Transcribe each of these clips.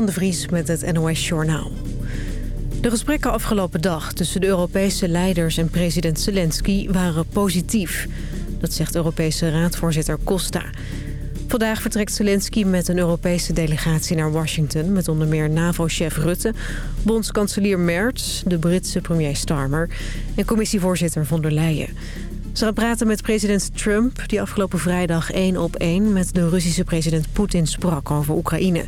Van de Vries met het NOS Journaal. De gesprekken afgelopen dag tussen de Europese leiders en president Zelensky waren positief. Dat zegt Europese raadvoorzitter Costa. Vandaag vertrekt Zelensky met een Europese delegatie naar Washington... met onder meer NAVO-chef Rutte, bondskanselier Merz... de Britse premier Starmer en commissievoorzitter von der Leyen. Ze gaan praten met president Trump... die afgelopen vrijdag één op één met de Russische president Poetin sprak over Oekraïne.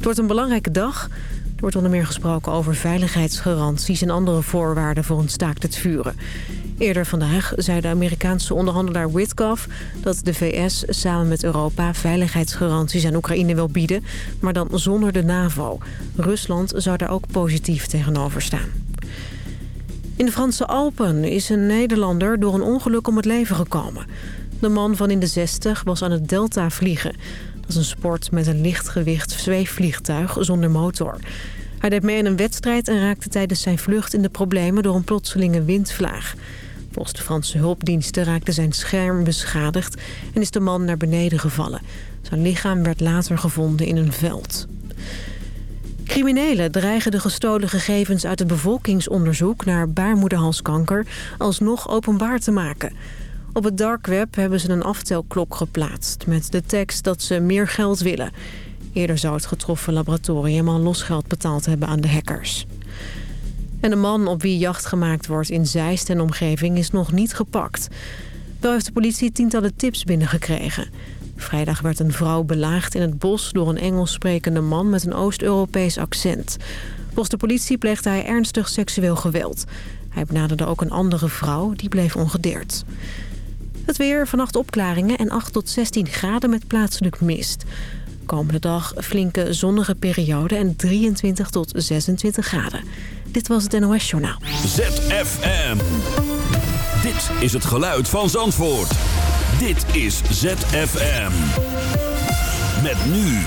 Het wordt een belangrijke dag... Er wordt onder meer gesproken over veiligheidsgaranties en andere voorwaarden voor een staakt het vuren. Eerder vandaag zei de Amerikaanse onderhandelaar Witkoff dat de VS samen met Europa veiligheidsgaranties aan Oekraïne wil bieden, maar dan zonder de NAVO. Rusland zou daar ook positief tegenover staan. In de Franse Alpen is een Nederlander door een ongeluk om het leven gekomen. De man van in de 60 was aan het Delta vliegen. Is een sport met een lichtgewicht zweefvliegtuig zonder motor. Hij deed mee aan een wedstrijd en raakte tijdens zijn vlucht in de problemen door een plotselinge windvlaag. Volgens de Franse hulpdiensten raakte zijn scherm beschadigd en is de man naar beneden gevallen. Zijn lichaam werd later gevonden in een veld. Criminelen dreigen de gestolen gegevens uit het bevolkingsonderzoek naar baarmoederhalskanker alsnog openbaar te maken. Op het dark web hebben ze een aftelklok geplaatst met de tekst dat ze meer geld willen. Eerder zou het getroffen laboratorium al losgeld betaald hebben aan de hackers. En de man op wie jacht gemaakt wordt in Zeist en omgeving is nog niet gepakt. Wel heeft de politie tientallen tips binnengekregen. Vrijdag werd een vrouw belaagd in het bos door een Engels sprekende man met een Oost-Europees accent. Volgens de politie pleegde hij ernstig seksueel geweld. Hij benaderde ook een andere vrouw, die bleef ongedeerd. Het weer, vannacht opklaringen en 8 tot 16 graden met plaatselijk mist. Komende dag flinke zonnige periode en 23 tot 26 graden. Dit was het NOS Journaal. ZFM. Dit is het geluid van Zandvoort. Dit is ZFM. Met nu.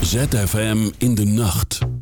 ZFM in de nacht.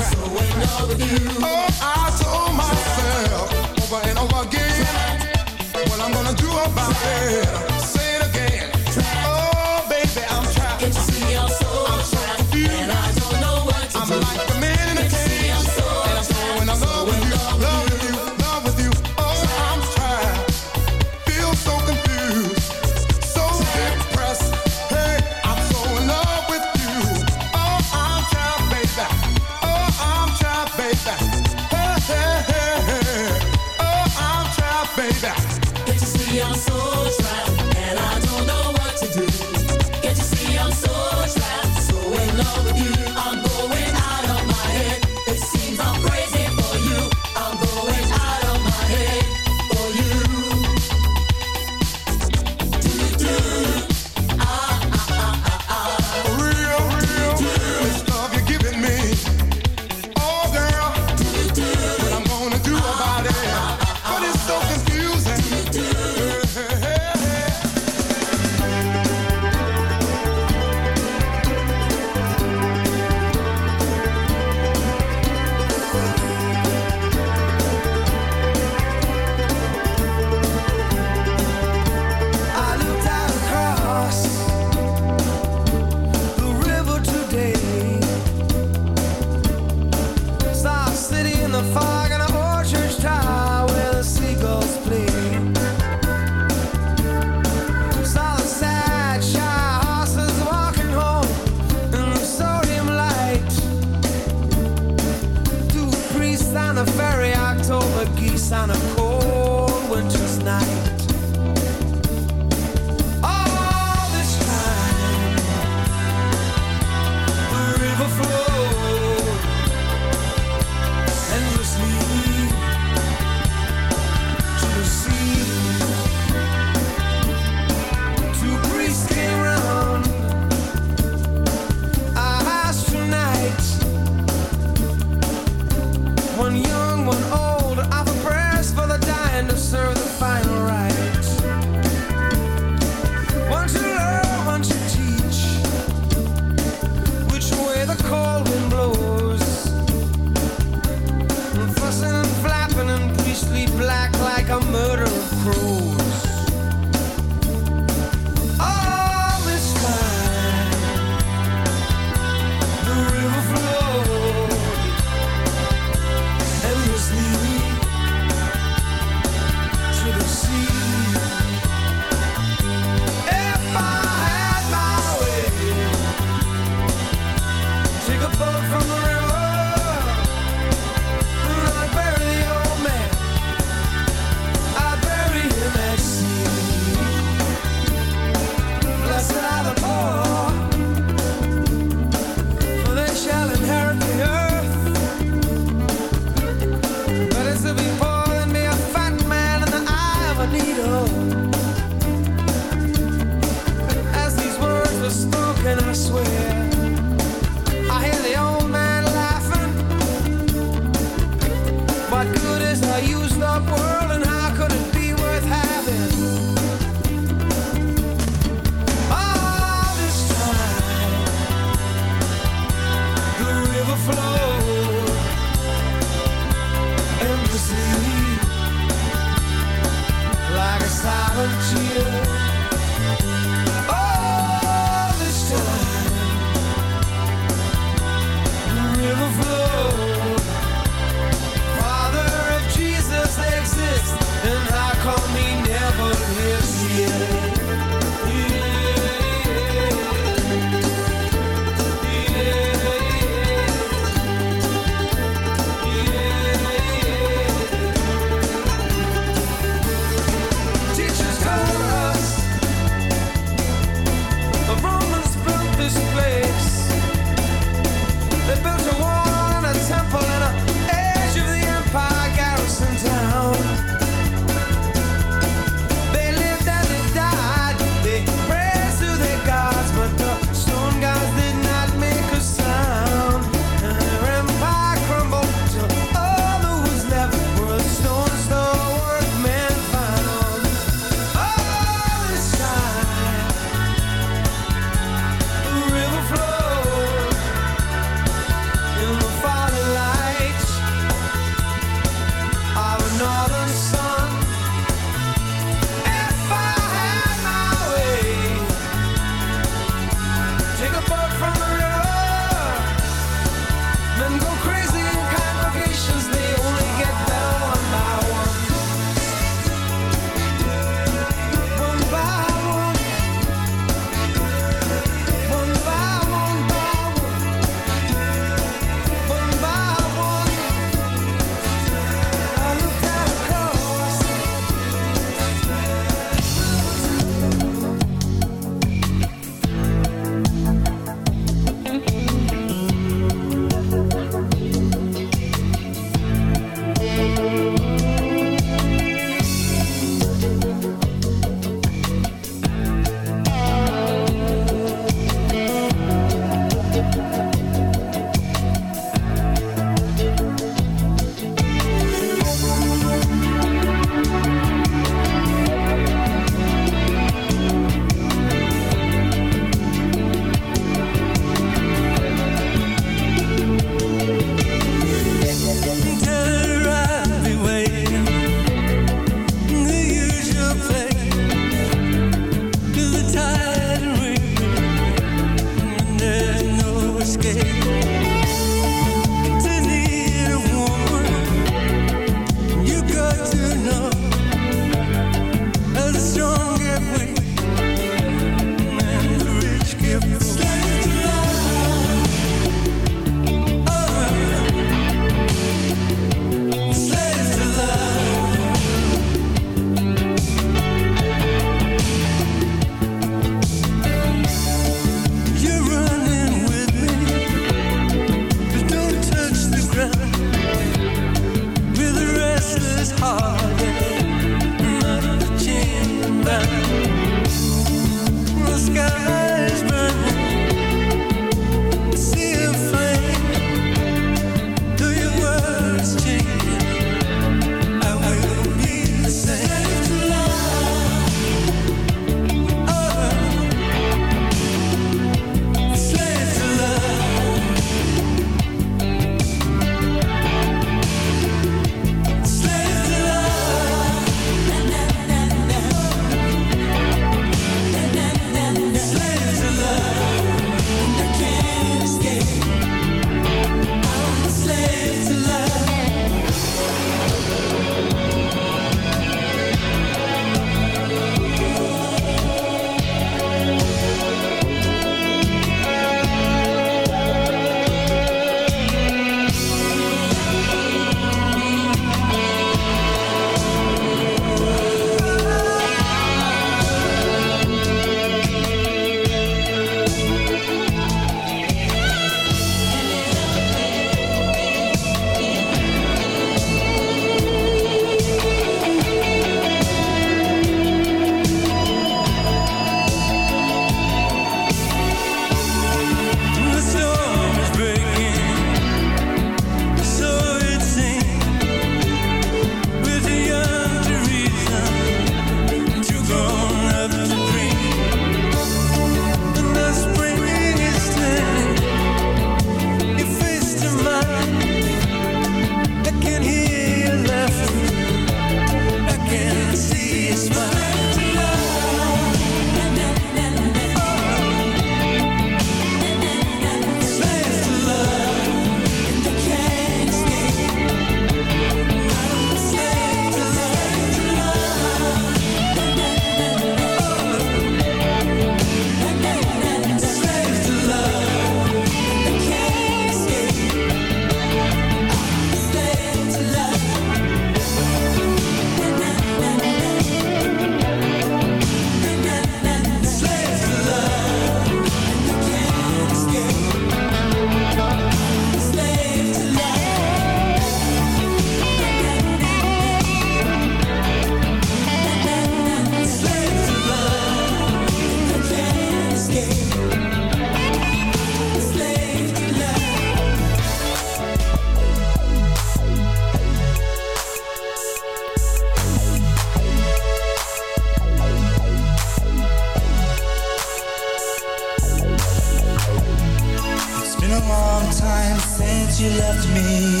me.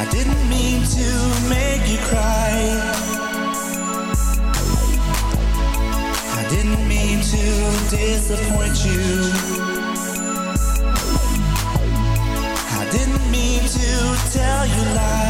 I didn't mean to make you cry. I didn't mean to disappoint you. I didn't mean to tell you lies.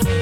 Bye.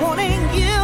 wanting you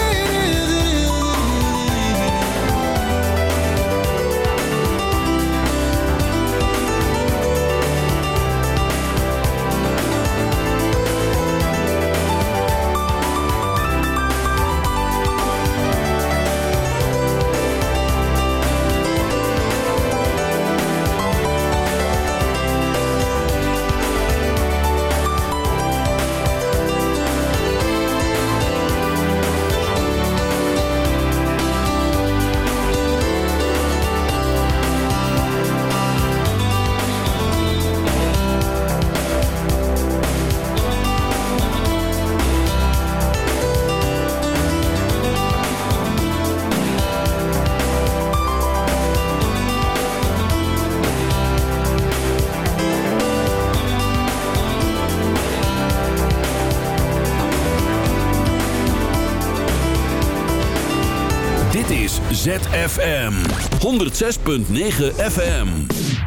FM 106.9 FM.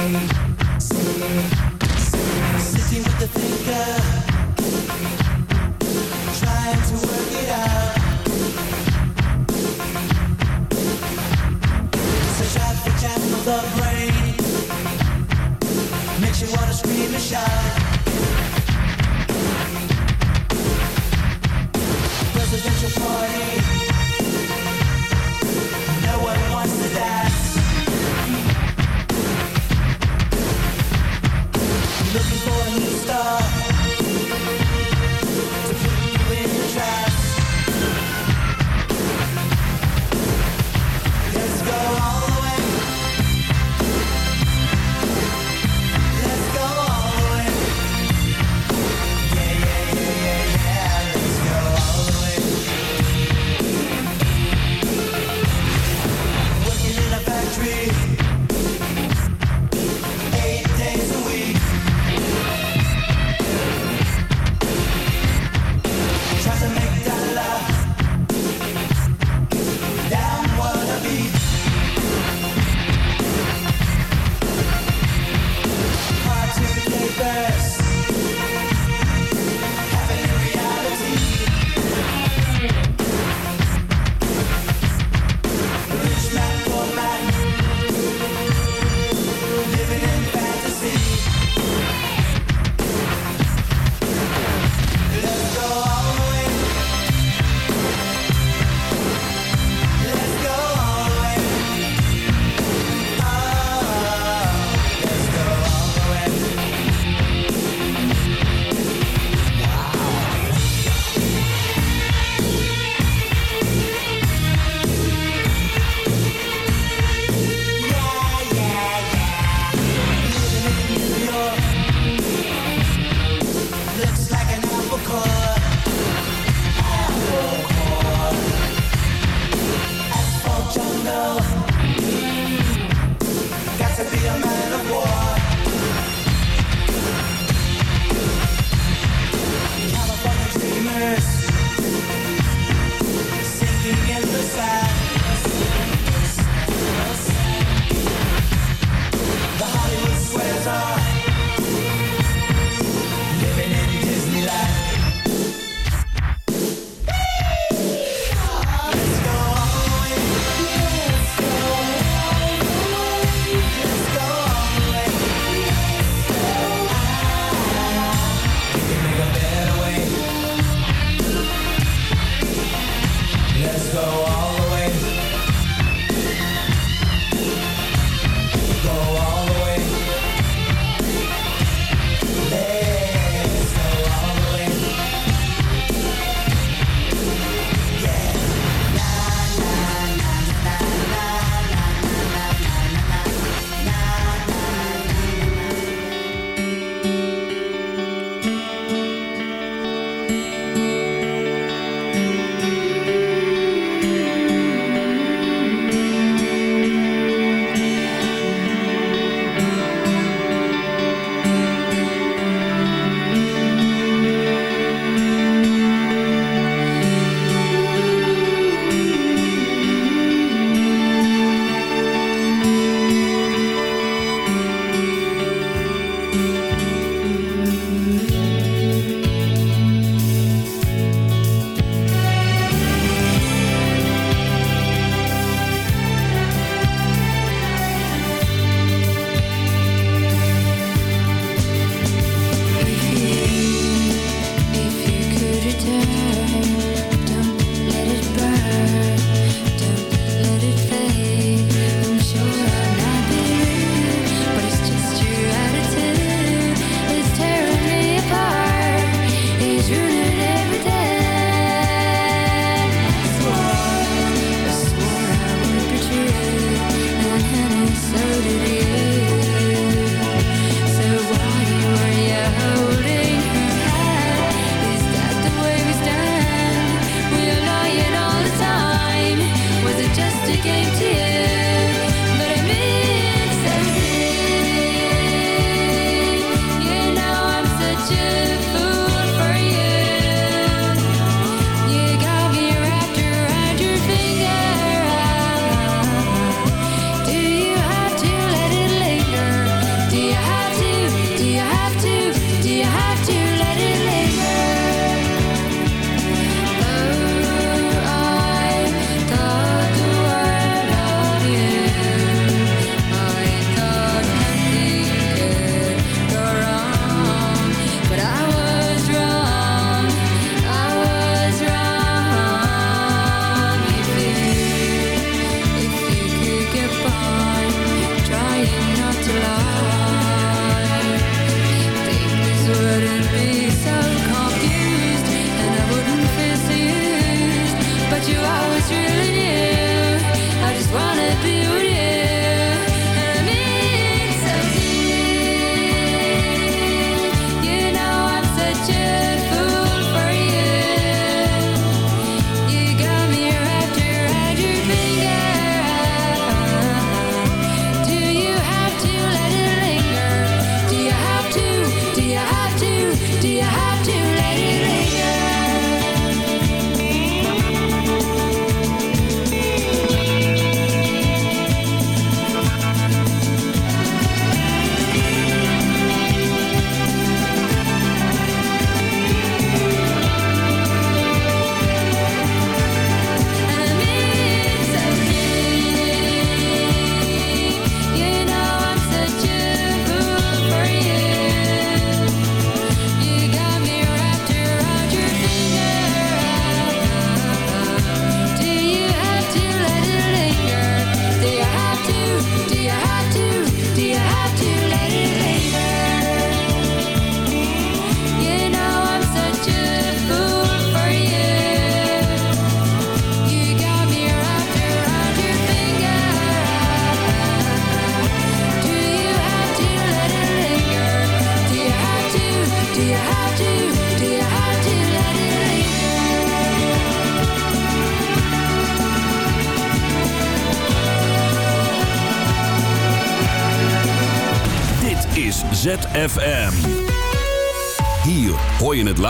Sitting with the thinker. you, always really